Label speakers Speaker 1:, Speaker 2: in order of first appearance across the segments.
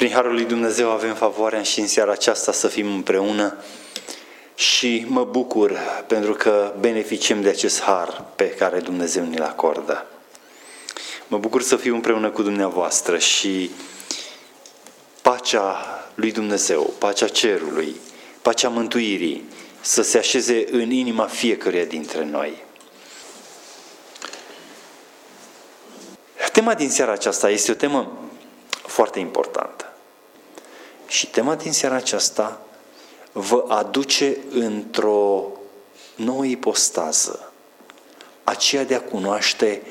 Speaker 1: Prin Harul lui Dumnezeu avem favoarea și în seara aceasta să fim împreună și mă bucur pentru că beneficiem de acest har pe care Dumnezeu ne-l acordă. Mă bucur să fiu împreună cu dumneavoastră și pacea lui Dumnezeu, pacea cerului, pacea mântuirii să se așeze în inima fiecăruia dintre noi. Tema din seara aceasta este o temă foarte importantă. Și tema din seara aceasta vă aduce într-o nouă ipostază, aceea de a cunoaște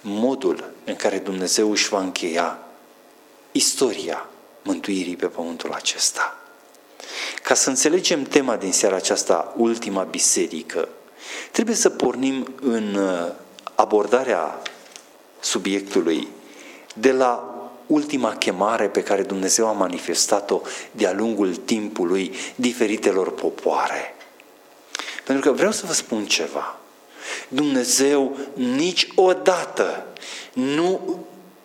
Speaker 1: modul în care Dumnezeu își va încheia istoria mântuirii pe pământul acesta. Ca să înțelegem tema din seara aceasta, ultima biserică, trebuie să pornim în uh, abordarea subiectului de la ultima chemare pe care Dumnezeu a manifestat-o de-a lungul timpului diferitelor popoare. Pentru că vreau să vă spun ceva. Dumnezeu niciodată nu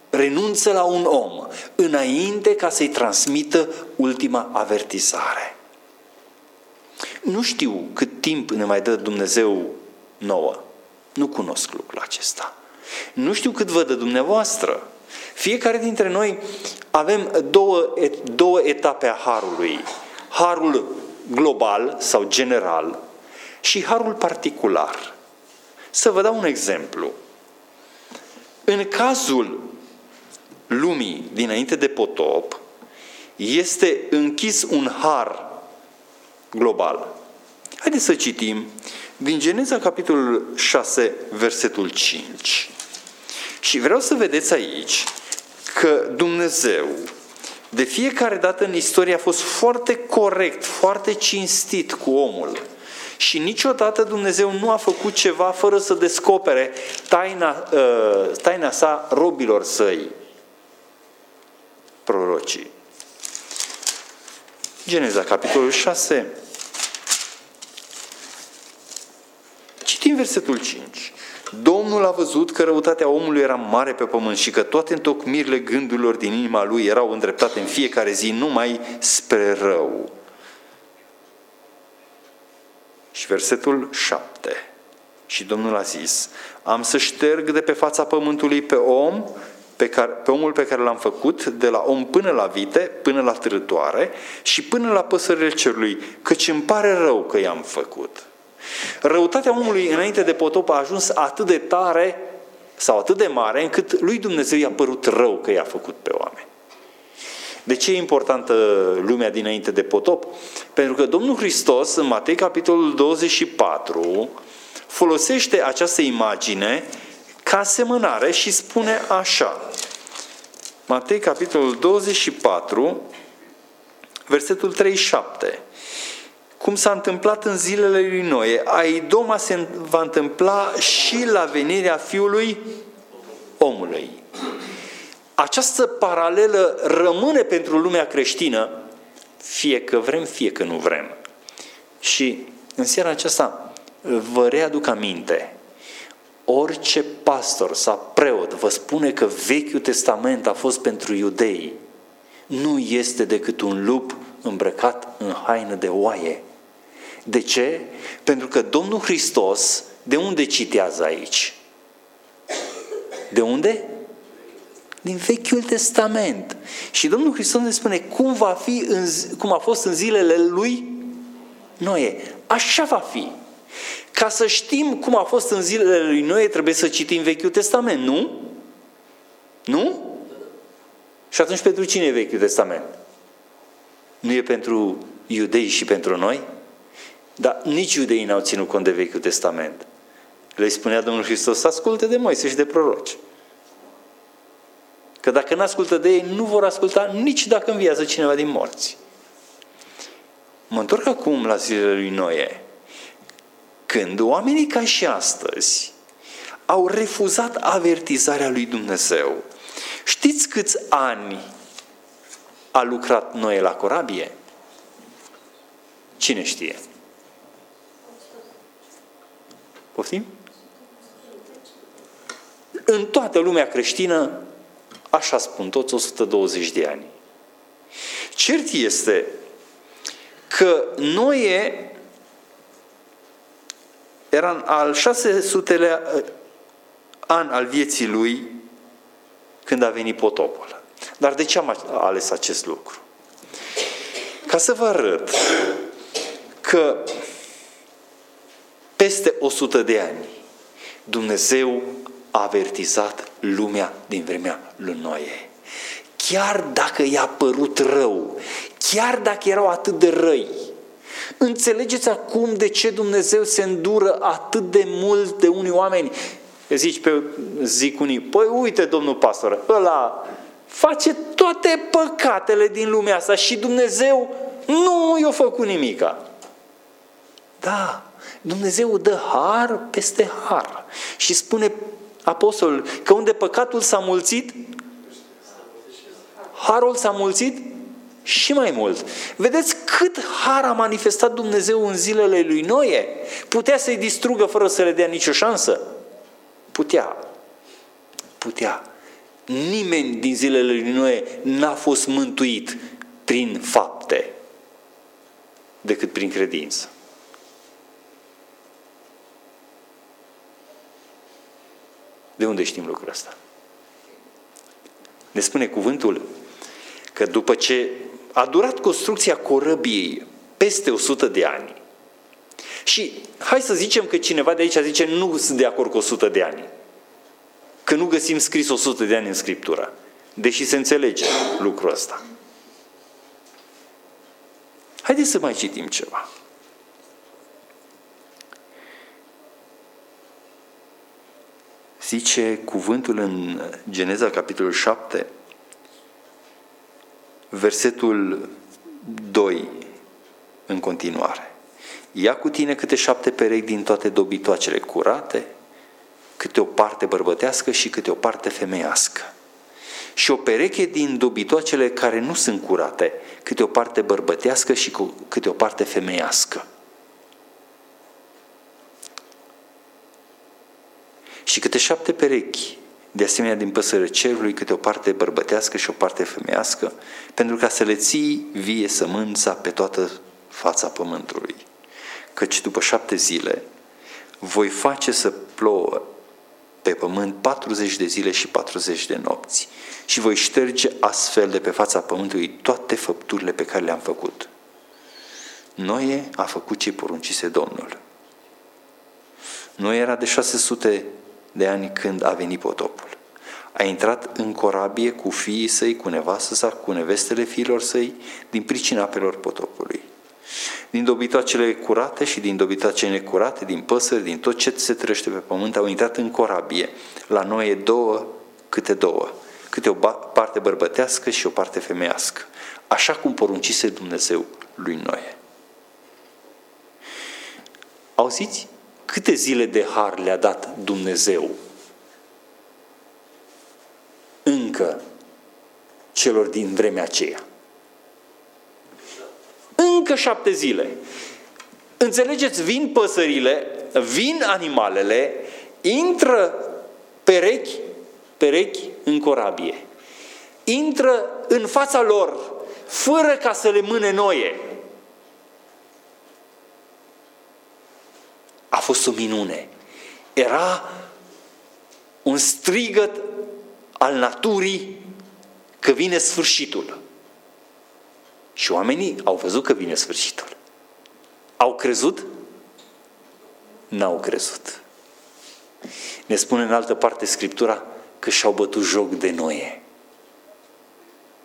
Speaker 1: renunță la un om înainte ca să-i transmită ultima avertizare. Nu știu cât timp ne mai dă Dumnezeu nouă. Nu cunosc lucrul acesta. Nu știu cât vă dă dumneavoastră. Fiecare dintre noi avem două, două etape a harului. Harul global sau general și harul particular. Să vă dau un exemplu. În cazul lumii dinainte de potop, este închis un har global. Haideți să citim din Geneza, capitolul 6, versetul 5. Și vreau să vedeți aici că Dumnezeu de fiecare dată în istorie a fost foarte corect, foarte cinstit cu omul. Și niciodată Dumnezeu nu a făcut ceva fără să descopere taina, uh, taina sa robilor săi, prorocii. Geneza, capitolul 6. Citim versetul 5. Domnul a văzut că răutatea omului era mare pe pământ și că toate întocmirile gândurilor din inima lui erau îndreptate în fiecare zi numai spre rău. Și versetul 7. Și Domnul a zis, am să șterg de pe fața pământului pe om, pe, care, pe omul pe care l-am făcut, de la om până la vite, până la trătoare și până la păsările cerului, căci îmi pare rău că i-am făcut. Răutatea omului înainte de potop a ajuns atât de tare sau atât de mare încât lui Dumnezeu i-a părut rău că i-a făcut pe oameni. De ce e importantă lumea dinainte de potop? Pentru că Domnul Hristos, în Matei capitolul 24, folosește această imagine ca asemănare și spune așa. Matei capitolul 24, versetul 37 cum s-a întâmplat în zilele lui Noe. Aidoma se va întâmpla și la venirea Fiului omului. Această paralelă rămâne pentru lumea creștină, fie că vrem, fie că nu vrem. Și în seara aceasta vă readuc aminte, orice pastor sau preot vă spune că Vechiul Testament a fost pentru iudei, nu este decât un lup îmbrăcat în haină de oaie. De ce? Pentru că Domnul Hristos, de unde citează aici? De unde? Din Vechiul Testament. Și Domnul Hristos ne spune cum va fi, în, cum a fost în zilele lui Noe. Așa va fi. Ca să știm cum a fost în zilele lui Noe, trebuie să citim Vechiul Testament, nu? Nu? Și atunci pentru cine e Vechiul Testament? Nu e pentru iudei și pentru noi? Dar nici iudeii n-au ținut cont de Vechiul Testament. Le spunea Domnul Hristos să asculte de Moise și de proroci. Că dacă nu ascultă de ei, nu vor asculta nici dacă înviază cineva din morți. Mă întorc acum la zilele lui Noe. Când oamenii ca și astăzi au refuzat avertizarea lui Dumnezeu, știți câți ani a lucrat Noe la corabie? Cine știe? Poftim? În toată lumea creștină, așa spun toți, 120 de ani. Cert este că Noe era în al 600-lea uh, an al vieții lui când a venit potopul. Dar de ce am ales acest lucru? Ca să vă arăt că peste 100 de ani Dumnezeu a avertizat lumea din vremea lui Noe. Chiar dacă i-a părut rău, chiar dacă erau atât de răi, înțelegeți acum de ce Dumnezeu se îndură atât de mult de unii oameni? Zici pe zic unii, păi uite domnul pastor, ăla face toate păcatele din lumea asta și Dumnezeu nu i-a făcut nimica. Da, Dumnezeu dă har peste har. Și spune apostolul că unde păcatul s-a mulțit, harul s-a mulțit și mai mult. Vedeți cât har a manifestat Dumnezeu în zilele lui Noe? Putea să-i distrugă fără să le dea nicio șansă? Putea. Putea. Nimeni din zilele lui Noe n-a fost mântuit prin fapte decât prin credință. De unde știm lucrul ăsta? Ne spune cuvântul că după ce a durat construcția corăbiei peste 100 de ani, și hai să zicem că cineva de aici zice nu sunt de acord cu 100 de ani, că nu găsim scris 100 de ani în Scriptură, deși se înțelege lucrul ăsta. Haideți să mai citim ceva. Zice cuvântul în Geneza, capitolul 7, versetul 2 în continuare. Ia cu tine câte șapte perechi din toate dobitoacele curate, câte o parte bărbătească și câte o parte femeiască. Și o pereche din dobitoacele care nu sunt curate, câte o parte bărbătească și câte o parte femeiască. Și câte șapte perechi, de asemenea din păsările cerului, câte o parte bărbătească și o parte femeiască, pentru ca să le ții vie sămânța pe toată fața pământului. Căci după șapte zile voi face să plouă pe pământ 40 de zile și 40 de nopți și voi șterge astfel de pe fața pământului toate făpturile pe care le-am făcut. Noe a făcut ce poruncise Domnul. Noe era de 600 de ani când a venit potopul. A intrat în corabie cu fiii săi, cu nevastă sa, cu nevestele fiilor săi, din pricina apelor potopului. Din dobitoacele curate și din dobitoacele necurate, din păsări, din tot ce se trăiește pe pământ, au intrat în corabie. La noi e două, câte două. Câte o parte bărbătească și o parte femeiască. Așa cum poruncise Dumnezeu lui Noe. Auziți? Câte zile de har le-a dat Dumnezeu încă celor din vremea aceea? Încă șapte zile. Înțelegeți, vin păsările, vin animalele, intră perechi, perechi în corabie. Intră în fața lor, fără ca să le mâne noie. Fost o minune. Era un strigăt al naturii că vine sfârșitul. Și oamenii au văzut că vine sfârșitul. Au crezut? N-au crezut. Ne spune în altă parte Scriptura că și-au bătut joc de Noe.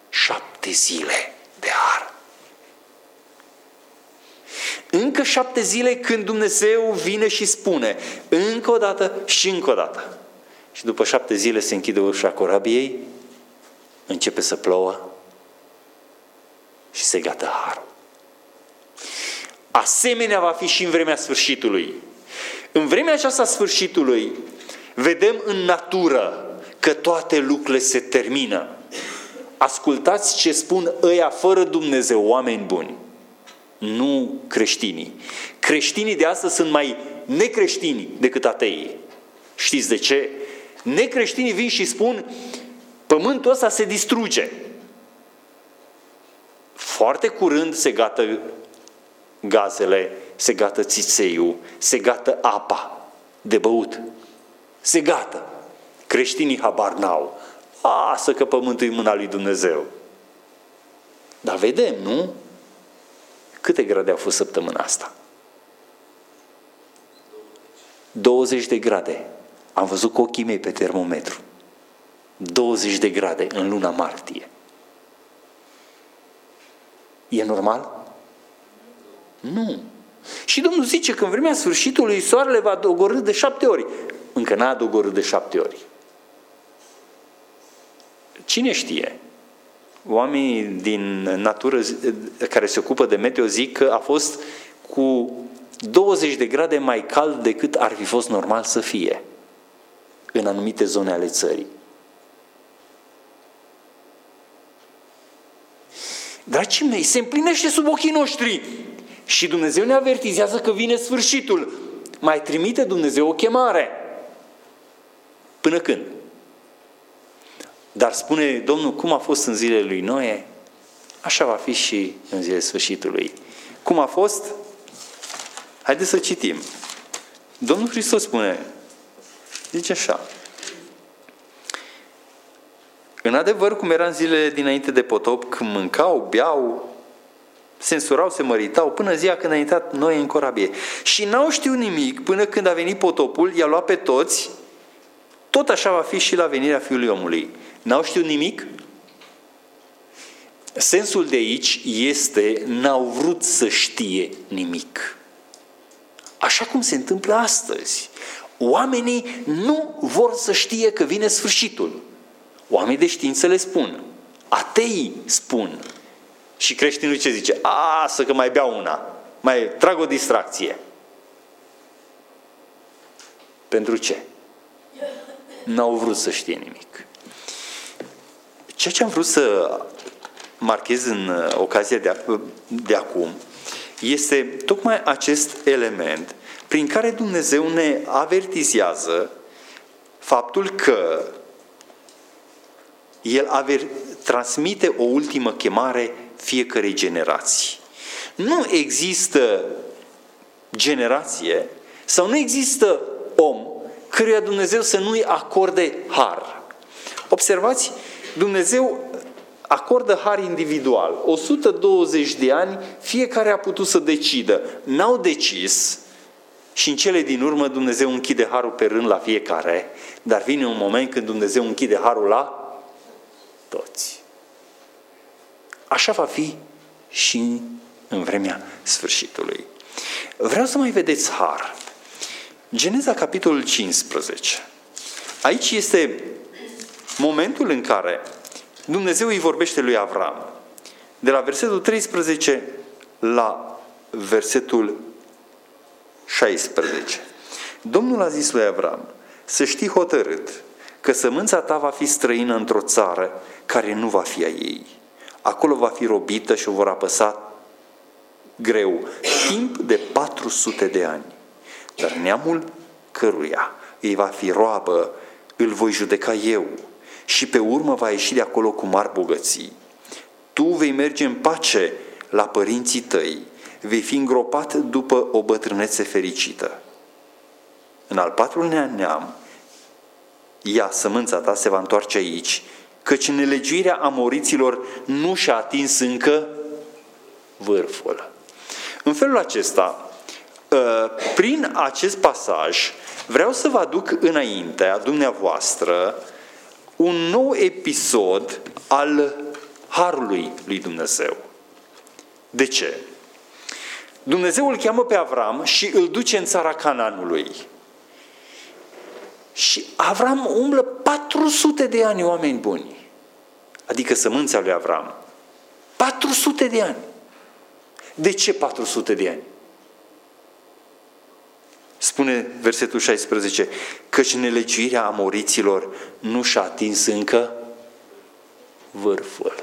Speaker 1: Șapte zile de har. Încă șapte zile când Dumnezeu vine și spune încă o dată și încă o dată. Și după șapte zile se închide ușa corabiei, începe să plouă și se gata harul. Asemenea va fi și în vremea sfârșitului. În vremea aceasta sfârșitului vedem în natură că toate lucrurile se termină. Ascultați ce spun ăia fără Dumnezeu, oameni buni, nu creștinii. Creștinii de astăzi sunt mai necreștini decât ateii. Știți de ce? Necreștinii vin și spun, pământul ăsta se distruge foarte curând se gată gazele, se gată țițeiul, se gată apa de băut. Se gată. Creștinii habar n-au. Lasă că pământul e mâna lui Dumnezeu. Dar vedem, nu? Câte grade au fost săptămâna asta? 20 de grade. Am văzut cu ochii mei pe termometru. 20 de grade în luna martie. E normal? Nu. Și Domnul zice că în vremea sfârșitului soarele va dogorâ de șapte ori. Încă n-a dogorât de șapte ori. Cine știe? Oamenii din natură care se ocupă de meteo zic că a fost cu 20 de grade mai cald decât ar fi fost normal să fie în anumite zone ale țării. Dragii mei, se împlinește sub ochii noștri și Dumnezeu ne avertizează că vine sfârșitul. Mai trimite Dumnezeu o chemare. Până când? Dar spune Domnul cum a fost în zilele lui Noe, așa va fi și în zilele sfârșitului. Cum a fost? Haideți să citim. Domnul Hristos spune, zice așa, în adevăr, cum era în zilele dinainte de potop, când mâncau, beau, se însurau, se măritau, până ziua când a intrat noi în corabie. Și n-au știut nimic până când a venit potopul, i-a luat pe toți, tot așa va fi și la venirea Fiului Omului. N-au știut nimic? Sensul de aici este n-au vrut să știe nimic. Așa cum se întâmplă astăzi. Oamenii nu vor să știe că vine sfârșitul. Oamenii de știință le spun. Ateii spun. Și creștinul ce zice? A, să că mai beau una. Mai trag o distracție. Pentru ce? N-au vrut să știe nimic. Ceea ce am vrut să marchez în uh, ocazia de, de acum este tocmai acest element prin care Dumnezeu ne avertizează faptul că El aver, transmite o ultimă chemare fiecarei generații. Nu există generație sau nu există om căruia Dumnezeu să nu-i acorde har. Observați, Dumnezeu acordă har individual. 120 de ani, fiecare a putut să decidă. N-au decis și în cele din urmă Dumnezeu închide harul pe rând la fiecare, dar vine un moment când Dumnezeu închide harul la toți. Așa va fi și în vremea sfârșitului. Vreau să mai vedeți har. Geneza, capitolul 15. Aici este momentul în care Dumnezeu îi vorbește lui Avram. De la versetul 13 la versetul 16. Domnul a zis lui Avram, să știi hotărât că sămânța ta va fi străină într-o țară care nu va fi a ei. Acolo va fi robită și o vor apăsa greu, timp de 400 de ani. Dar neamul căruia îi va fi roabă, îl voi judeca eu și pe urmă va ieși de acolo cu mari bogății. Tu vei merge în pace la părinții tăi, vei fi îngropat după o bătrânețe fericită. În al patrulea neam, ea, sămânța ta, se va întoarce aici, căci nelegiuirea amoriților nu și-a atins încă vârful. În felul acesta, ă, prin acest pasaj, vreau să vă aduc înaintea dumneavoastră un nou episod al Harului lui Dumnezeu. De ce? Dumnezeu îl cheamă pe Avram și îl duce în țara Cananului. Și Avram umblă 400 de ani, oameni buni. Adică sămânța lui Avram. 400 de ani. De ce 400 de ani? Spune versetul 16, căci nelegiuirea amoriților nu și-a atins încă vârful.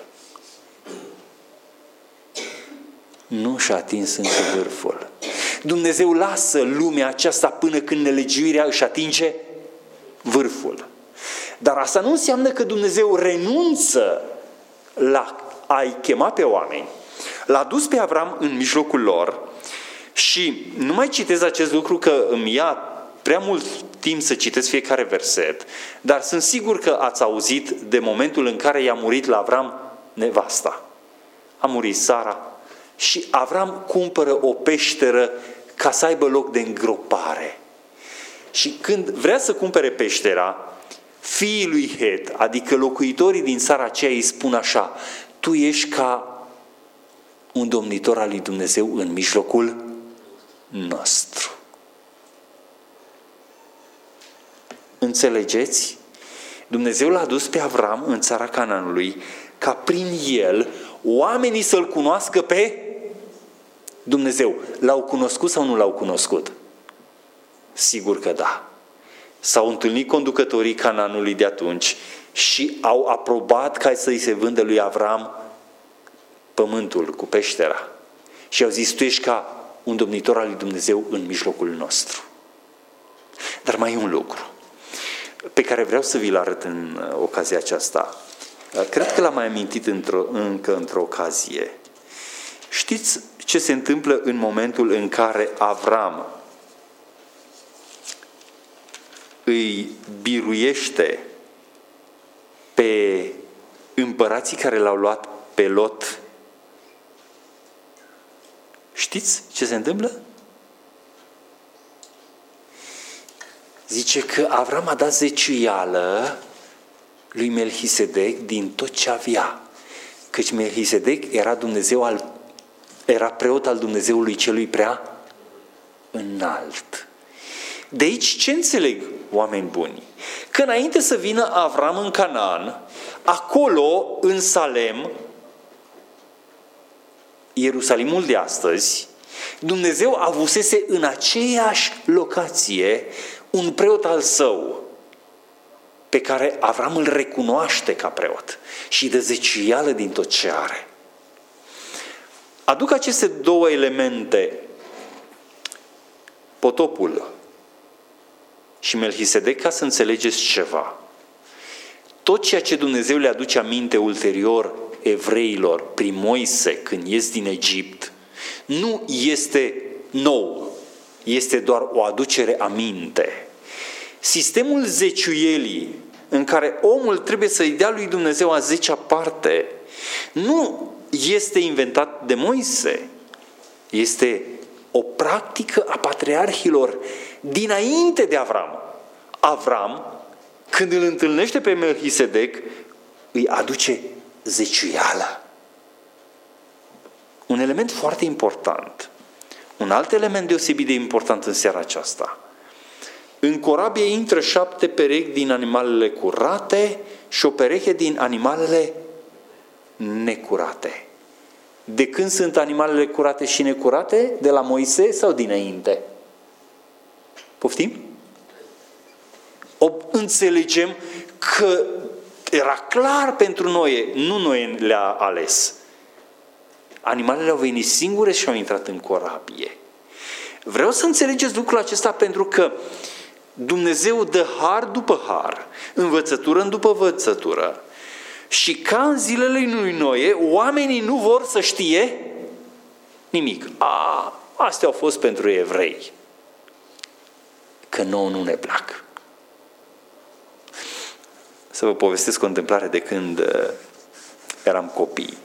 Speaker 1: Nu și-a atins încă vârful. Dumnezeu lasă lumea aceasta până când nelegiuirea își atinge vârful. Dar asta nu înseamnă că Dumnezeu renunță la a-i chema pe oameni L-a dus pe Avram în mijlocul lor și nu mai citez acest lucru că îmi ia prea mult timp să citesc fiecare verset, dar sunt sigur că ați auzit de momentul în care i-a murit la Avram nevasta. A murit Sara și Avram cumpără o peșteră ca să aibă loc de îngropare. Și când vrea să cumpere peștera, fiii lui Het, adică locuitorii din țara aceea îi spun așa, tu ești ca un domnitor al lui Dumnezeu în mijlocul nostru. Înțelegeți? Dumnezeu l-a dus pe Avram în țara Cananului ca prin el oamenii să-L cunoască pe Dumnezeu. L-au cunoscut sau nu l-au cunoscut? Sigur că da. S-au întâlnit conducătorii Cananului de atunci și au aprobat ca să-i se vândă lui Avram pământul cu peștera. Și au zis, tu ești ca un domnitor al lui Dumnezeu în mijlocul nostru. Dar mai e un lucru pe care vreau să vi-l arăt în uh, ocazia aceasta. Uh, cred că l-am mai amintit într-o, încă într-o ocazie. Știți ce se întâmplă în momentul în care Avram îi biruiește pe împărații care l-au luat pe Lot. Știți ce se întâmplă? Zice că Avram a dat zeciuială lui Melchisedec din tot ce avea. Căci Melchisedec era Dumnezeu al, era preot al Dumnezeului celui prea înalt. De aici ce înțeleg oameni buni? Că înainte să vină Avram în Canaan, acolo, în Salem, Ierusalimul de astăzi, Dumnezeu avusese în aceeași locație un preot al său, pe care Avram îl recunoaște ca preot și de zecială din tot ce are. Aduc aceste două elemente, potopul și Melchisedec, ca să înțelegeți ceva. Tot ceea ce Dumnezeu le aduce aminte ulterior evreilor prin Moise când ies din Egipt, nu este nou, este doar o aducere aminte. Sistemul zeciuielii în care omul trebuie să-i dea lui Dumnezeu a zecea parte, nu este inventat de Moise. Este o practică a patriarhilor dinainte de Avram. Avram, când îl întâlnește pe Melchisedec, îi aduce zeciuială. Un element foarte important. Un alt element deosebit de important în seara aceasta. În corabie intră șapte perechi din animalele curate și o pereche din animalele necurate. De când sunt animalele curate și necurate? De la Moise sau dinainte? Poftim? O înțelegem că era clar pentru noi, nu noi le-a ales. Animalele au venit singure și au intrat în corabie. Vreau să înțelegeți lucrul acesta pentru că Dumnezeu dă har după har, învățătură după învățătură. Și ca în zilele lui Noe, oamenii nu vor să știe nimic. A, astea au fost pentru evrei. Că nouă nu ne plac. Să vă povestesc o întâmplare de când uh, eram copii.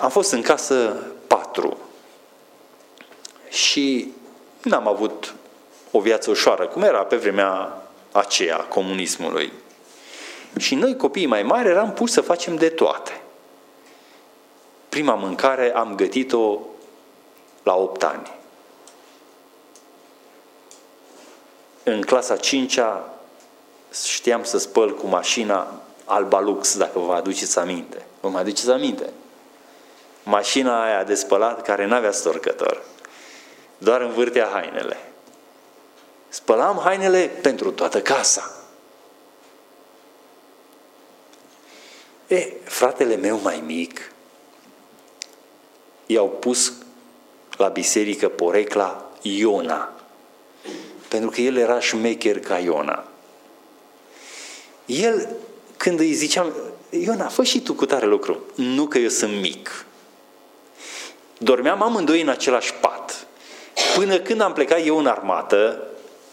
Speaker 1: Am fost în casă patru și n-am avut o viață ușoară, cum era pe vremea aceea comunismului. Și noi, copiii mai mari, eram puși să facem de toate. Prima mâncare am gătit-o la 8 ani. În clasa 5 știam să spăl cu mașina Alba Lux, dacă vă aduceți aminte. Vă mai aduceți aminte? Mașina aia de spălat care n-avea storcător. Doar învârtea hainele. Spălam hainele pentru toată casa. E, fratele meu mai mic i-au pus la biserică porecla Iona. Pentru că el era șmecher ca Iona. El, când îi ziceam, Iona, fă și tu cu tare lucru. Nu că eu sunt mic. Dormeam amândoi în același pat. Până când am plecat eu în armată,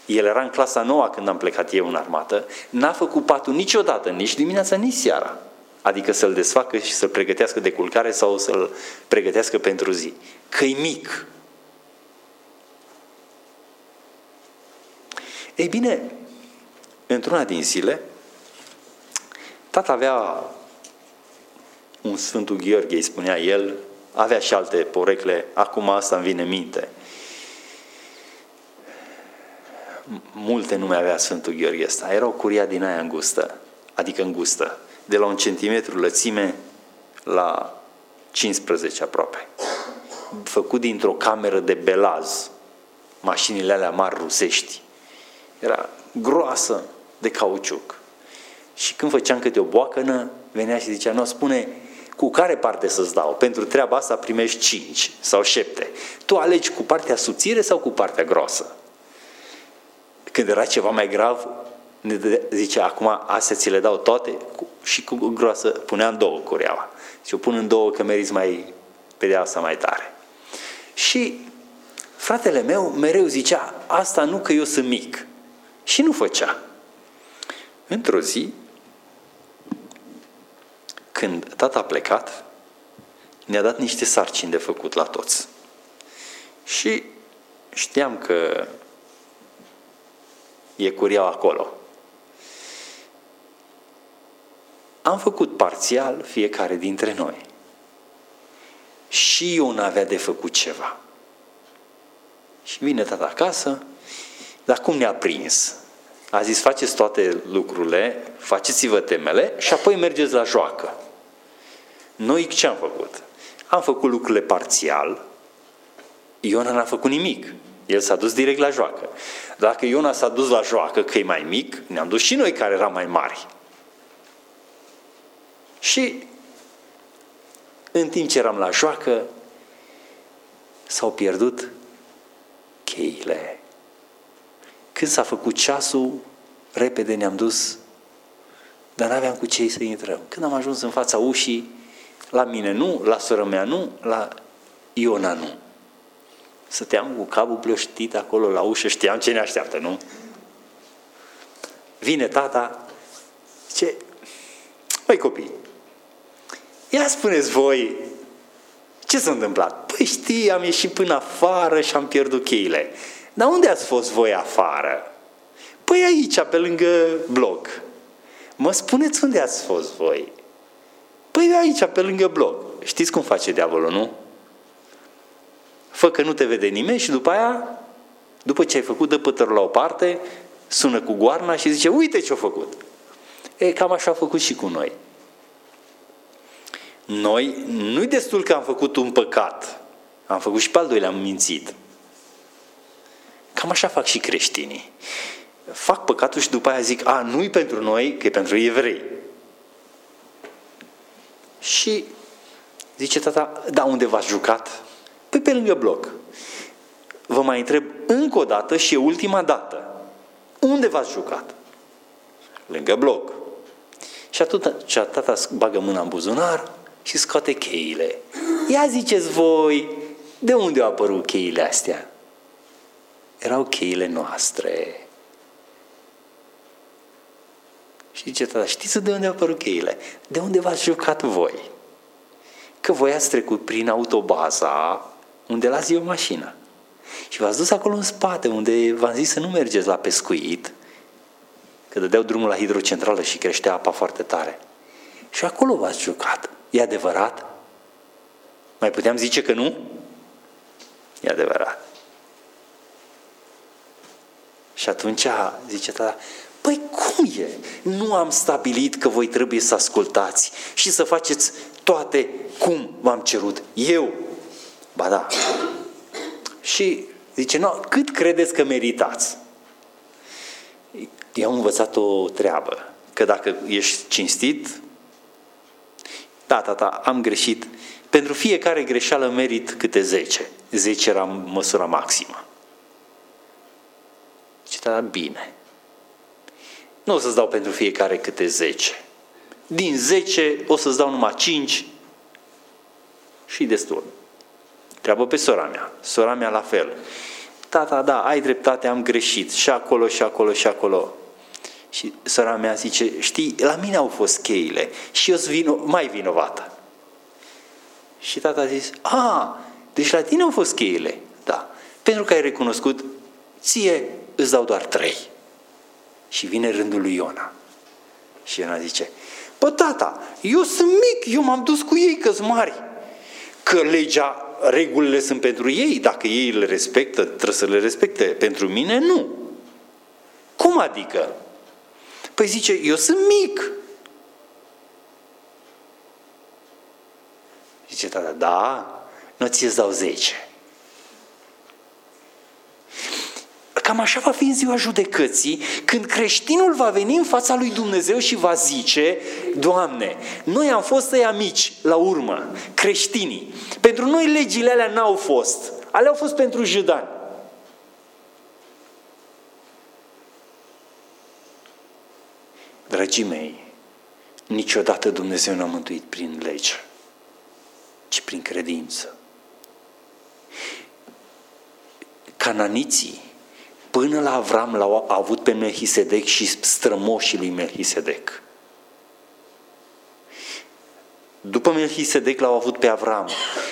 Speaker 1: el era în clasa noua când am plecat eu în armată, n-a făcut patul niciodată, nici dimineața, nici seara. Adică să-l desfacă și să-l pregătească de culcare sau să-l pregătească pentru zi. că mic. Ei bine, într-una din zile, tata avea un Sfântul Gheorghe, îi spunea el, avea și alte porecle, acum asta îmi vine minte. Multe nume avea Sfântul Gheorghe ăsta. Era o curia din aia îngustă, adică îngustă, de la un centimetru lățime la 15 aproape. Făcut dintr-o cameră de belaz, mașinile alea mari rusești. Era groasă de cauciuc. Și când făceam câte o boacănă, venea și zicea, nu, spune, cu care parte să-ți dau? Pentru treaba asta primești 5 sau 7. Tu alegi cu partea subțire sau cu partea groasă? Când era ceva mai grav, ne zice, acum astea ți le dau toate și cu groasă punea în două cureaua. Și o pun în două că meriți mai pedeapsa mai tare. Și fratele meu mereu zicea, asta nu că eu sunt mic. Și nu făcea. Într-o zi, când tata a plecat, ne-a dat niște sarcini de făcut la toți. Și știam că e curiau acolo. Am făcut parțial fiecare dintre noi. Și eu n-avea de făcut ceva. Și vine tata acasă, dar cum ne-a prins? A zis, faceți toate lucrurile, faceți-vă temele și apoi mergeți la joacă. Noi ce am făcut? Am făcut lucrurile parțial, Iona n-a făcut nimic. El s-a dus direct la joacă. Dacă Iona s-a dus la joacă, că e mai mic, ne-am dus și noi care eram mai mari. Și în timp ce eram la joacă, s-au pierdut cheile. Când s-a făcut ceasul, repede ne-am dus, dar nu aveam cu cei să intrăm. Când am ajuns în fața ușii, la mine nu, la sora mea nu, la Iona nu. Stăteam cu capul plăștit acolo la ușă, știam ce ne așteaptă, nu? Vine tata, ce? Măi copii, ia spuneți voi, ce s-a întâmplat? Păi știi, am ieșit până afară și am pierdut cheile. Dar unde ați fost voi afară? Păi aici, pe lângă bloc. Mă spuneți unde ați fost voi? Păi aici, pe lângă bloc. Știți cum face diavolul, nu? Fă că nu te vede nimeni și după aia, după ce ai făcut, dă pătărul la o parte, sună cu goarna și zice, uite ce-a făcut. E, cam așa a făcut și cu noi. Noi, nu-i destul că am făcut un păcat, am făcut și pe al doilea, am mințit. Cam așa fac și creștinii. Fac păcatul și după aia zic, a, nu-i pentru noi, că e pentru evrei. Și zice tata, da, unde v-ați jucat? Păi pe lângă bloc. Vă mai întreb încă o dată și e ultima dată. Unde v-ați jucat? Lângă bloc. Și atunci tata bagă mâna în buzunar și scoate cheile. Ia ziceți voi, de unde au apărut cheile astea? Erau cheile noastre. Și zice tata, știți de unde au apărut cheile? De unde v-ați jucat voi? Că voi ați trecut prin autobaza unde las eu mașina. Și v-ați dus acolo în spate, unde v-am zis să nu mergeți la pescuit, că dădeau drumul la hidrocentrală și creștea apa foarte tare. Și acolo v-ați jucat. E adevărat? Mai puteam zice că nu? E adevărat. Și atunci zice tata, Păi cum e? Nu am stabilit că voi trebuie să ascultați și să faceți toate cum v-am cerut eu. Ba da. Și zice, no, cât credeți că meritați? I-am învățat o treabă, că dacă ești cinstit, da, da, da, am greșit. Pentru fiecare greșeală merit câte 10. 10 era măsura maximă. Și da, bine. Nu o să-ți dau pentru fiecare câte 10. Din 10 o să-ți dau numai 5 și destul. Treabă pe sora mea. Sora mea la fel. Tata, da, ai dreptate, am greșit. Și acolo, și acolo, și acolo. Și sora mea zice, știi, la mine au fost cheile și eu sunt vino, mai vinovată. Și tata a zis, a, deci la tine au fost cheile. Da. Pentru că ai recunoscut, ție îți dau doar trei. Și vine rândul lui Iona. Și Iona zice, bă tata, eu sunt mic, eu m-am dus cu ei că mari. Că legea, regulile sunt pentru ei, dacă ei le respectă, trebuie să le respecte. Pentru mine, nu. Cum adică? Păi zice, eu sunt mic. Zice tata, da, nu ți dau zece. Cam așa va fi în ziua judecății, când creștinul va veni în fața lui Dumnezeu și va zice, Doamne, noi am fost ăia mici, la urmă, creștinii. Pentru noi legile alea n-au fost. Alea au fost pentru judani. Dragii mei, niciodată Dumnezeu nu a mântuit prin lege, ci prin credință. Cananiții, până la Avram, l-au avut pe Melchisedec și strămoșii lui Melchisedec. După Melchisedec l-au avut pe Avram.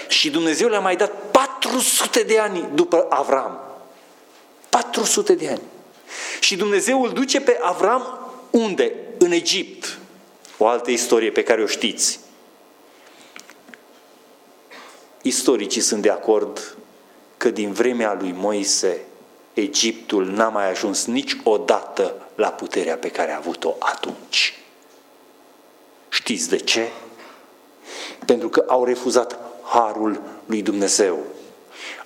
Speaker 1: Și Dumnezeu le-a mai dat 400 de ani după Avram. 400 de ani. Și Dumnezeu îl duce pe Avram unde? În Egipt. O altă istorie pe care o știți. Istoricii sunt de acord că din vremea lui Moise, Egiptul n-a mai ajuns niciodată la puterea pe care a avut-o atunci. Știți de ce? Pentru că au refuzat harul lui Dumnezeu.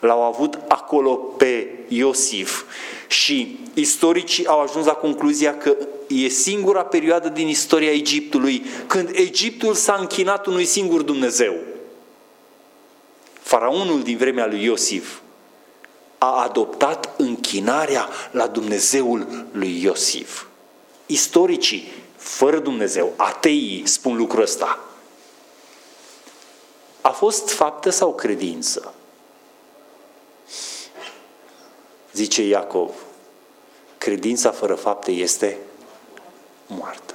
Speaker 1: L-au avut acolo pe Iosif și istoricii au ajuns la concluzia că e singura perioadă din istoria Egiptului când Egiptul s-a închinat unui singur Dumnezeu. Faraonul din vremea lui Iosif a adoptat închinarea la Dumnezeul lui Iosif. Istoricii, fără Dumnezeu, ateii, spun lucrul ăsta. A fost faptă sau credință? Zice Iacov, credința fără fapte este moartă.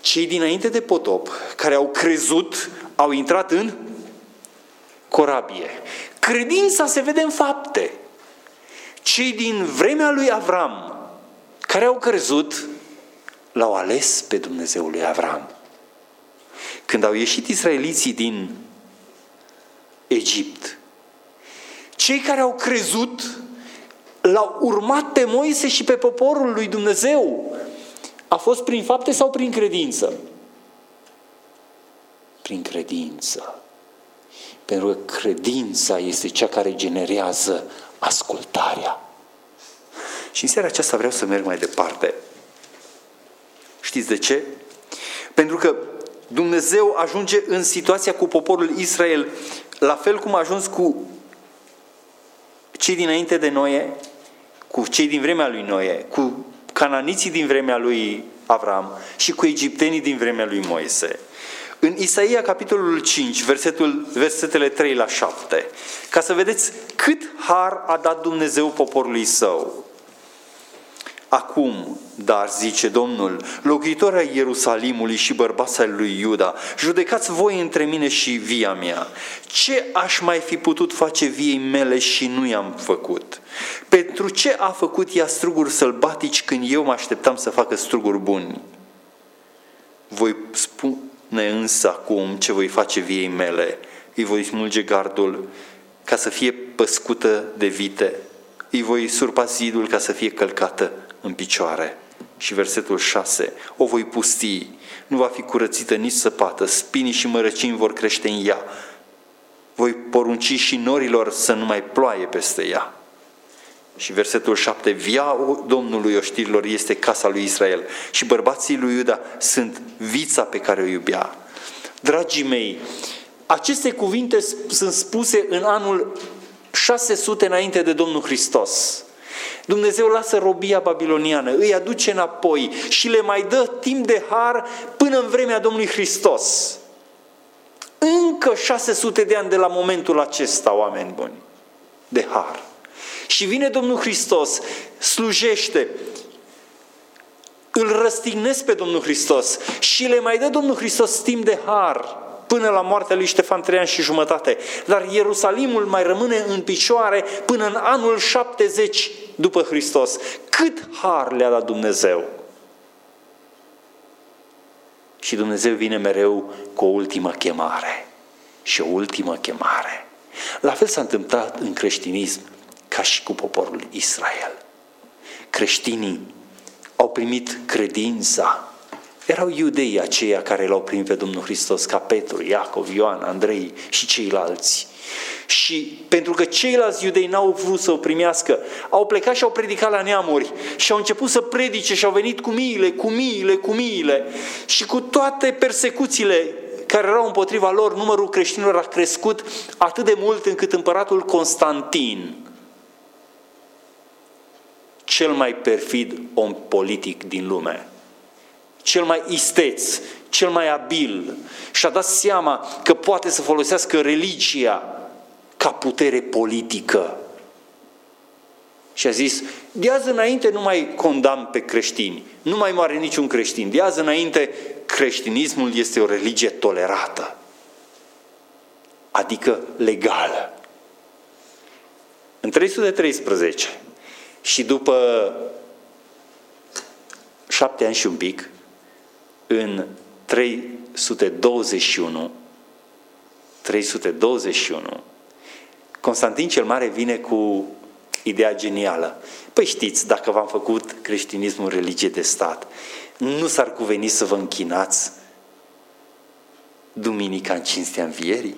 Speaker 1: Cei dinainte de potop, care au crezut, au intrat în corabie. Credința se vede în fapte. Cei din vremea lui Avram, care au crezut, l-au ales pe Dumnezeul lui Avram. Când au ieșit israeliții din Egipt, cei care au crezut l-au urmat pe Moise și pe poporul lui Dumnezeu. A fost prin fapte sau prin credință? Prin credință. Pentru că credința este cea care generează ascultarea. Și în seara aceasta vreau să merg mai departe. Știți de ce? Pentru că Dumnezeu ajunge în situația cu poporul Israel, la fel cum a ajuns cu cei dinainte de Noe, cu cei din vremea lui Noe, cu cananiții din vremea lui Avram și cu egiptenii din vremea lui Moise. În Isaia, capitolul 5, versetul, versetele 3 la 7, ca să vedeți cât har a dat Dumnezeu poporului său. Acum, dar, zice Domnul, locuitoarea Ierusalimului și bărbața lui Iuda, judecați voi între mine și via mea. Ce aș mai fi putut face viei mele și nu i-am făcut? Pentru ce a făcut ea struguri sălbatici când eu mă așteptam să facă struguri buni? Voi spune însă acum ce voi face viei mele. Îi voi smulge gardul ca să fie păscută de vite. Îi voi surpa zidul ca să fie călcată în picioare. Și versetul 6, o voi pusti, nu va fi curățită nici săpată, spinii și mărăcini vor crește în ea. Voi porunci și norilor să nu mai ploaie peste ea. Și versetul 7, via Domnului oștirilor este casa lui Israel și bărbații lui Iuda sunt vița pe care o iubea. Dragii mei, aceste cuvinte sunt spuse în anul 600 înainte de Domnul Hristos. Dumnezeu lasă robia babiloniană, îi aduce înapoi și le mai dă timp de har până în vremea Domnului Hristos. Încă 600 de ani de la momentul acesta, oameni buni, de har. Și vine Domnul Hristos, slujește, îl răstignesc pe Domnul Hristos și le mai dă Domnul Hristos timp de har până la moartea lui Ștefan trei ani și jumătate. Dar Ierusalimul mai rămâne în picioare până în anul 70 după Hristos. Cât har le-a dat Dumnezeu! Și Dumnezeu vine mereu cu o ultimă chemare. Și o ultimă chemare. La fel s-a întâmplat în creștinism ca și cu poporul Israel. Creștinii au primit credința. Erau iudeii aceia care l-au primit pe Domnul Hristos, ca Petru, Iacov, Ioan, Andrei și ceilalți. Și pentru că ceilalți iudei n-au vrut să o primească, au plecat și au predicat la neamuri și au început să predice și au venit cu miile, cu miile, cu miile și cu toate persecuțiile care erau împotriva lor, numărul creștinilor a crescut atât de mult încât împăratul Constantin, cel mai perfid om politic din lume, cel mai isteț, cel mai abil și-a dat seama că poate să folosească religia ca putere politică. Și a zis, de azi înainte nu mai condamn pe creștini, nu mai moare niciun creștin, de azi înainte creștinismul este o religie tolerată, adică legală. În 313 și după șapte ani și un pic, în 321, 321, Constantin cel Mare vine cu ideea genială. Păi știți, dacă v-am făcut creștinismul religie de stat, nu s-ar cuveni să vă închinați duminica în cinstea învierii?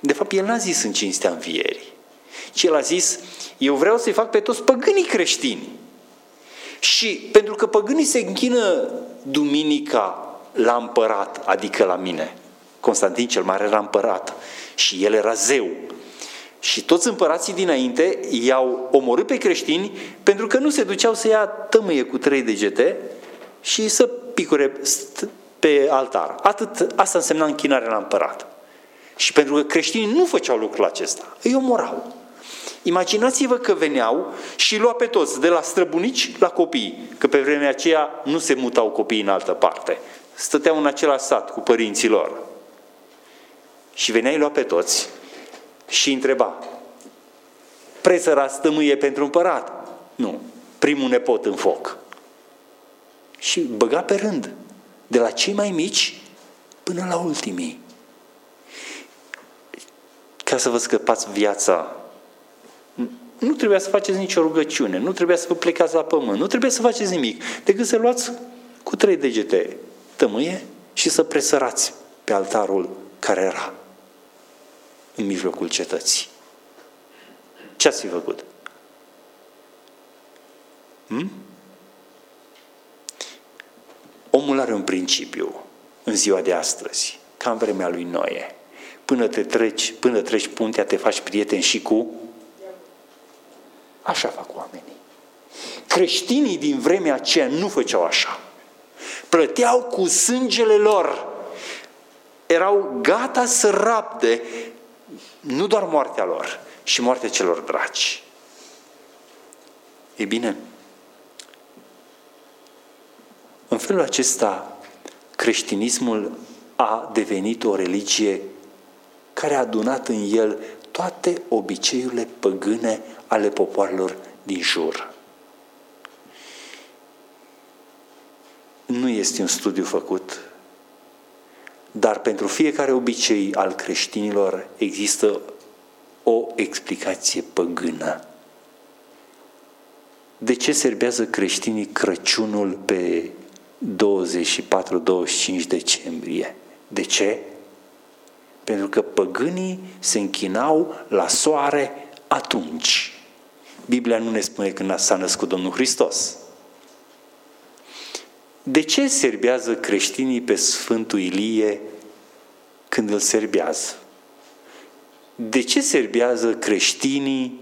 Speaker 1: De fapt, el n-a zis în cinstea învierii, ci el a zis, eu vreau să-i fac pe toți păgânii creștini. Și pentru că păgânii se închină duminica la împărat, adică la mine, Constantin cel Mare era împărat și el era zeu. Și toți împărații dinainte i-au omorât pe creștini pentru că nu se duceau să ia tămâie cu trei degete și să picure pe altar. Atât, asta însemna închinarea la împărat. Și pentru că creștinii nu făceau lucrul acesta, îi omorau. Imaginați-vă că veneau și lua pe toți, de la străbunici la copii, că pe vremea aceea nu se mutau copiii în altă parte. Stăteau în același sat cu părinții lor. Și venea lua pe toți și întreba, presărați tămâie pentru împărat? Nu, primul nepot în foc. Și băga pe rând, de la cei mai mici până la ultimii. Ca să vă scăpați viața nu trebuia să faceți nicio rugăciune, nu trebuia să vă plecați la pământ, nu trebuia să faceți nimic, decât să luați cu trei degete tămâie și să presărați pe altarul care era în mijlocul cetății. Ce ați fi făcut? Hmm? Omul are un principiu în ziua de astăzi, ca în vremea lui Noe. Până te treci, până treci puntea, te faci prieten și cu Așa fac oamenii. Creștinii din vremea aceea nu făceau așa. Plăteau cu sângele lor. Erau gata să rapde nu doar moartea lor, și moartea celor dragi. E bine, în felul acesta, creștinismul a devenit o religie care a adunat în el toate obiceiurile păgâne ale popoarelor din jur. Nu este un studiu făcut, dar pentru fiecare obicei al creștinilor există o explicație păgână. De ce serbează creștinii Crăciunul pe 24-25 decembrie? De ce? Pentru că păgânii se închinau la soare atunci. Biblia nu ne spune când s-a născut Domnul Hristos. De ce serbează creștinii pe Sfântul Ilie când îl serbează? De ce serbează creștinii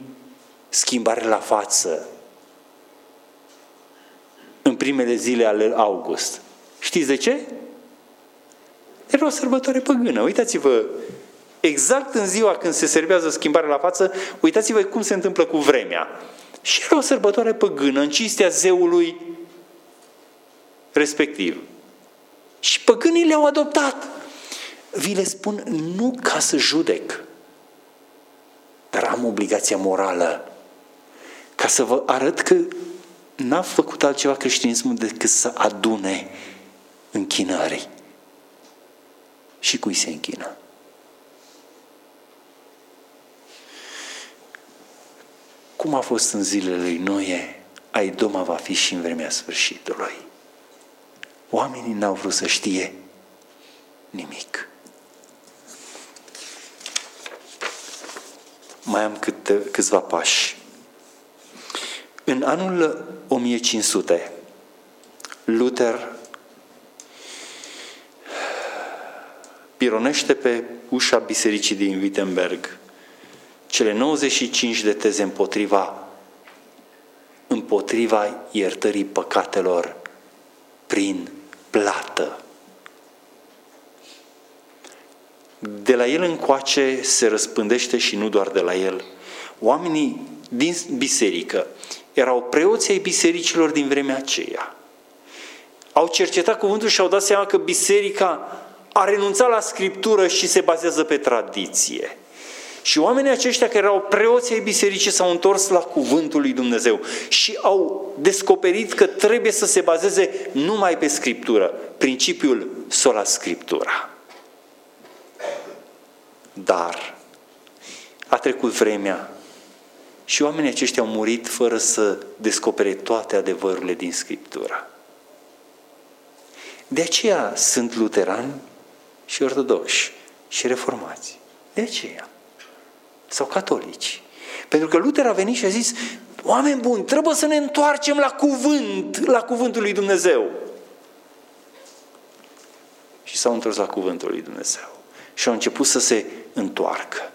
Speaker 1: schimbare la față în primele zile ale august? Știți de ce? Era o sărbătoare păgână. Uitați-vă, exact în ziua când se servează schimbarea la față, uitați-vă cum se întâmplă cu vremea. Și era o sărbătoare păgână, în cinstea zeului respectiv. Și păgânii le-au adoptat. Vi le spun nu ca să judec, dar am obligația morală ca să vă arăt că n-a făcut altceva creștinismul decât să adune închinării. Și cui se închină? Cum a fost în zilele lui Noe, ai doma va fi și în vremea sfârșitului. Oamenii n-au vrut să știe nimic. Mai am câte, câțiva pași. În anul 1500, Luther pironește pe ușa bisericii din Wittenberg cele 95 de teze împotriva, împotriva iertării păcatelor prin plată. De la el încoace se răspândește și nu doar de la el. Oamenii din biserică erau preoții ai bisericilor din vremea aceea. Au cercetat cuvântul și au dat seama că biserica a renunțat la scriptură și se bazează pe tradiție. Și oamenii aceștia care erau preoții ai bisericii s-au întors la cuvântul lui Dumnezeu și au descoperit că trebuie să se bazeze numai pe scriptură, principiul sola scriptura. Dar a trecut vremea și oamenii aceștia au murit fără să descopere toate adevărurile din Scriptură. De aceea sunt luterani și ortodoși și reformați. De aceea. Sau catolici. Pentru că Luther a venit și a zis, oameni buni, trebuie să ne întoarcem la cuvânt, la cuvântul lui Dumnezeu. Și s-au întors la cuvântul lui Dumnezeu. Și au început să se întoarcă.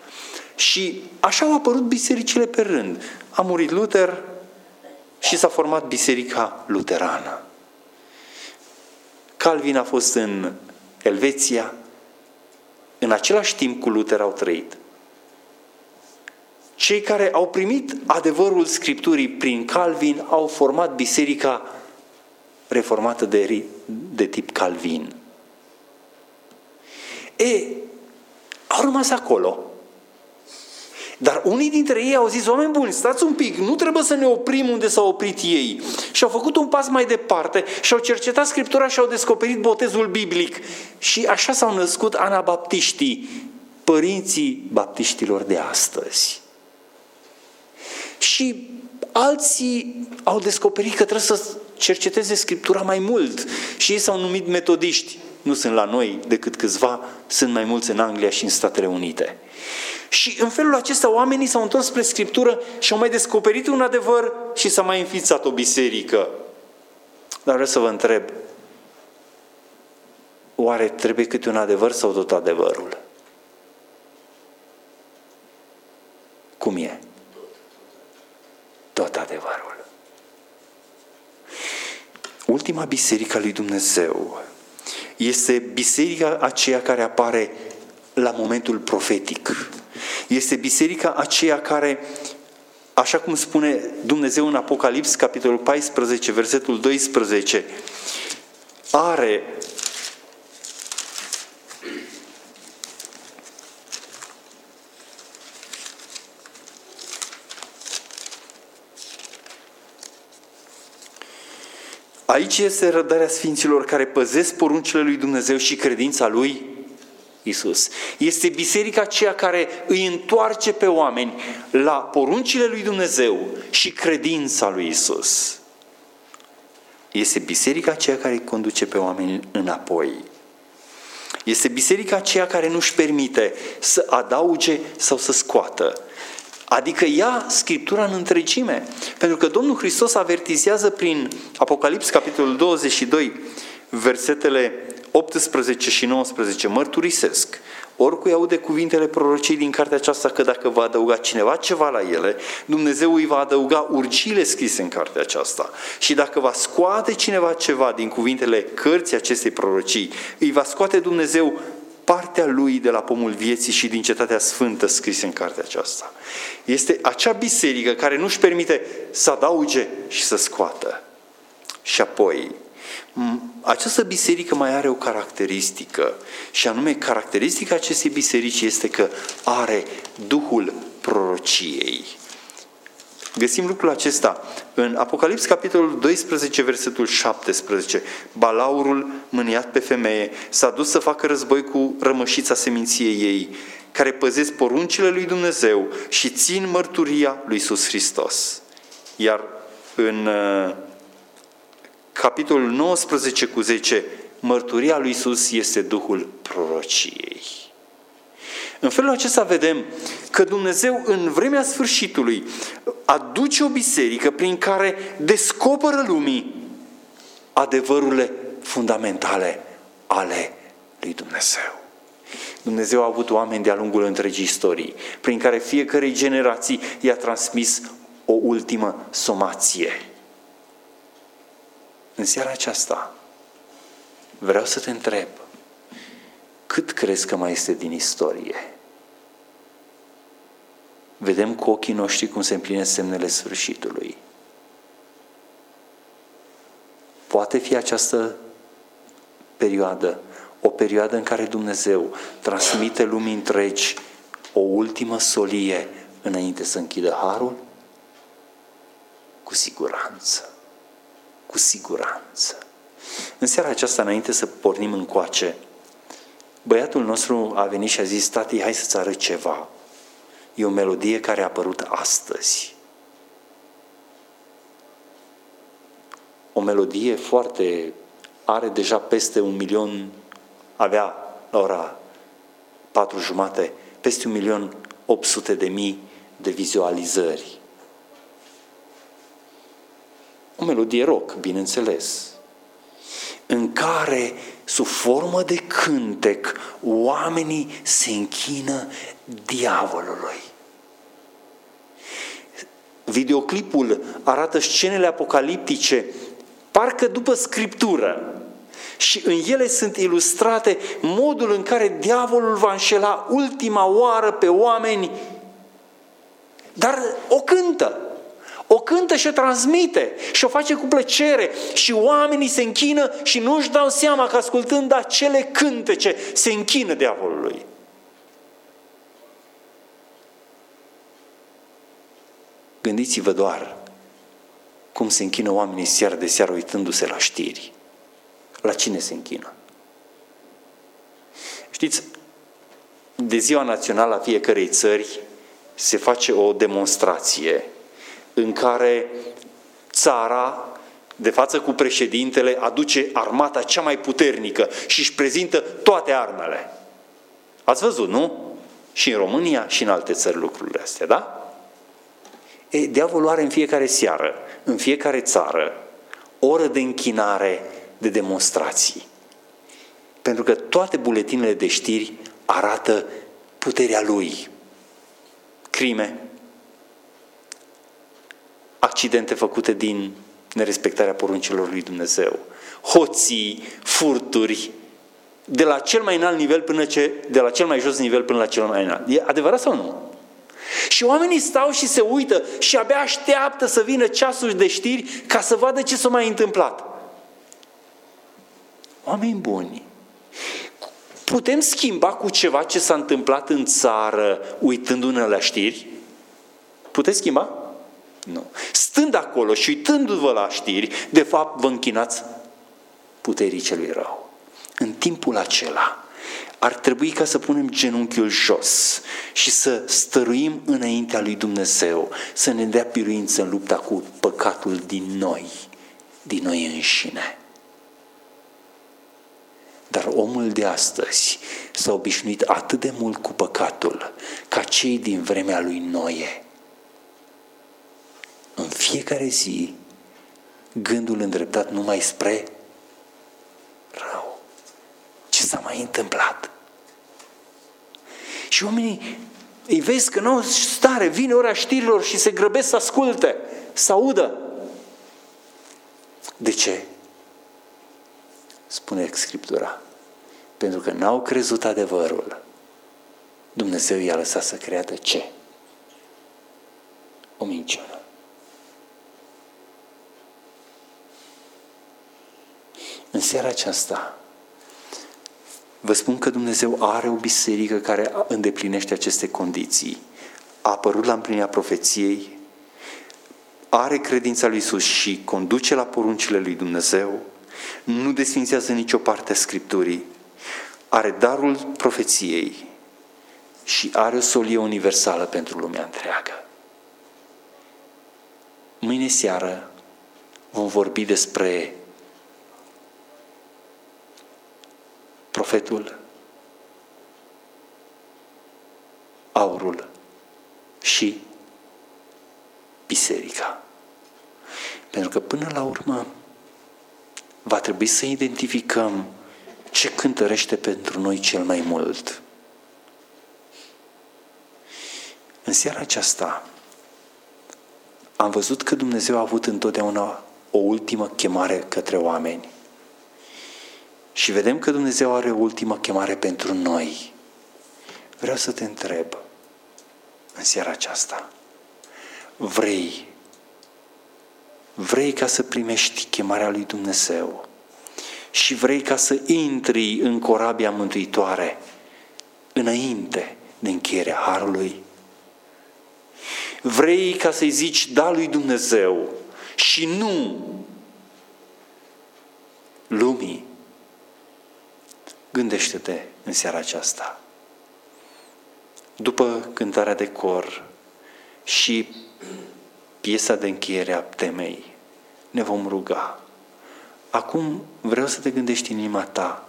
Speaker 1: Și așa au apărut bisericile pe rând. A murit Luther și s-a format biserica luterană. Calvin a fost în Elveția, în același timp cu Luther au trăit. Cei care au primit adevărul Scripturii prin Calvin au format biserica reformată de, de tip Calvin. E, au rămas acolo. Dar unii dintre ei au zis, oameni buni, stați un pic, nu trebuie să ne oprim unde s-au oprit ei. Și au făcut un pas mai departe și au cercetat Scriptura și au descoperit botezul biblic. Și așa s-au născut anabaptiștii, părinții baptiștilor de astăzi. Și alții au descoperit că trebuie să cerceteze Scriptura mai mult și ei s-au numit metodiști. Nu sunt la noi decât câțiva, sunt mai mulți în Anglia și în Statele Unite. Și în felul acesta oamenii s-au întors spre Scriptură și au mai descoperit un adevăr și s-a mai înființat o biserică. Dar vreau să vă întreb, oare trebuie câte un adevăr sau tot adevărul? Cum e? Tot adevărul. Ultima biserică a lui Dumnezeu este biserica aceea care apare la momentul profetic. Este biserica aceea care, așa cum spune Dumnezeu în Apocalips, capitolul 14, versetul 12, are Aici este rădarea Sfinților care păzesc poruncile lui Dumnezeu și credința lui Isus. Este biserica aceea care îi întoarce pe oameni la poruncile lui Dumnezeu și credința lui Isus. Este biserica aceea care îi conduce pe oameni înapoi. Este biserica aceea care nu-și permite să adauge sau să scoată. Adică ia Scriptura în întregime. Pentru că Domnul Hristos avertizează prin Apocalips, capitolul 22, versetele 18 și 19 mărturisesc, oricui aude cuvintele prorociei din cartea aceasta că dacă va adăuga cineva ceva la ele, Dumnezeu îi va adăuga urgile scrise în cartea aceasta. Și dacă va scoate cineva ceva din cuvintele cărții acestei prorocii, îi va scoate Dumnezeu partea lui de la pomul vieții și din cetatea sfântă scris în cartea aceasta. Este acea biserică care nu-și permite să adauge și să scoată. Și apoi, această biserică mai are o caracteristică și anume caracteristica acestei biserici este că are Duhul prorociei. Găsim lucrul acesta în Apocalips, capitolul 12, versetul 17. Balaurul, mâniat pe femeie, s-a dus să facă război cu rămășița seminției ei, care păzesc poruncile lui Dumnezeu și țin mărturia lui Iisus Hristos. Iar în uh, capitolul 19 cu 10, mărturia lui Iisus este Duhul prorociei. În felul acesta vedem că Dumnezeu în vremea sfârșitului aduce o biserică prin care descoperă lumii adevărurile fundamentale ale lui Dumnezeu. Dumnezeu a avut oameni de-a lungul întregii istorii, prin care fiecare generații i-a transmis o ultimă somație. În seara aceasta vreau să te întreb, cât crezi că mai este din istorie? Vedem cu ochii noștri cum se împlinesc semnele sfârșitului. Poate fi această perioadă o perioadă în care Dumnezeu transmite lumii întregi o ultimă solie înainte să închidă harul? Cu siguranță. Cu siguranță. În seara aceasta, înainte să pornim încoace, băiatul nostru a venit și a zis, tati, hai să-ți arăt ceva. E o melodie care a apărut astăzi. O melodie foarte, are deja peste un milion, avea la ora patru jumate, peste un milion 800 de mii de vizualizări. O melodie rock, bineînțeles, în care, sub formă de cântec, oamenii se închină diavolului. Videoclipul arată scenele apocaliptice, parcă după scriptură. Și în ele sunt ilustrate modul în care diavolul va înșela ultima oară pe oameni, dar o cântă. O cântă și o transmite și o face cu plăcere și oamenii se închină și nu își dau seama că ascultând acele cântece se închină diavolului. Gândiți-vă doar cum se închină oamenii seară de seară uitându-se la știri. La cine se închină? Știți, de ziua națională a fiecărei țări se face o demonstrație în care țara, de față cu președintele, aduce armata cea mai puternică și își prezintă toate armele. Ați văzut, nu? Și în România și în alte țări lucrurile astea, da? E, diavolul are în fiecare seară, în fiecare țară, oră de închinare, de demonstrații. Pentru că toate buletinele de știri arată puterea lui. Crime, accidente făcute din nerespectarea poruncilor lui Dumnezeu, hoții, furturi, de la cel mai înalt nivel până ce, de la cel mai jos nivel până la cel mai înalt. E adevărat sau nu? Și oamenii stau și se uită și abia așteaptă să vină ceasul de știri ca să vadă ce s-a mai întâmplat. Oameni buni, putem schimba cu ceva ce s-a întâmplat în țară uitându-ne la știri? Puteți schimba? Nu. Stând acolo și uitându-vă la știri, de fapt vă închinați puterii celui rău. În timpul acela, ar trebui ca să punem genunchiul jos și să stăruim înaintea lui Dumnezeu, să ne dea piruință în lupta cu păcatul din noi, din noi înșine. Dar omul de astăzi s-a obișnuit atât de mult cu păcatul ca cei din vremea lui Noe. În fiecare zi, gândul îndreptat numai spre rău. ce s-a mai întâmplat. Și oamenii îi vezi că nu au stare, vine ora știrilor și se grăbesc să asculte, să audă. De ce? Spune Scriptura. Pentru că n-au crezut adevărul. Dumnezeu i-a lăsat să creadă ce? O minciună. În seara aceasta, vă spun că Dumnezeu are o biserică care îndeplinește aceste condiții. A apărut la împlinirea profeției, are credința lui Isus și conduce la poruncile lui Dumnezeu, nu desfințează nicio parte a Scripturii, are darul profeției și are o solie universală pentru lumea întreagă. Mâine seară vom vorbi despre profetul, aurul și biserica. Pentru că până la urmă va trebui să identificăm ce cântărește pentru noi cel mai mult. În seara aceasta am văzut că Dumnezeu a avut întotdeauna o ultimă chemare către oameni. Și vedem că Dumnezeu are o ultimă chemare pentru noi. Vreau să te întreb în seara aceasta. Vrei vrei ca să primești chemarea lui Dumnezeu și vrei ca să intri în corabia mântuitoare înainte de încheierea Harului. Vrei ca să-i zici da lui Dumnezeu și nu lumii. Gândește-te în seara aceasta. După cântarea de cor și piesa de încheiere a temei, ne vom ruga. Acum vreau să te gândești în inima ta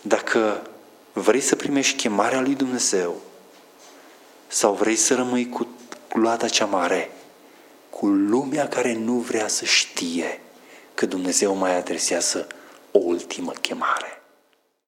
Speaker 1: dacă vrei să primești chemarea lui Dumnezeu sau vrei să rămâi cu luata cea mare, cu lumea care nu vrea să știe că Dumnezeu mai adresează o ultimă chemare.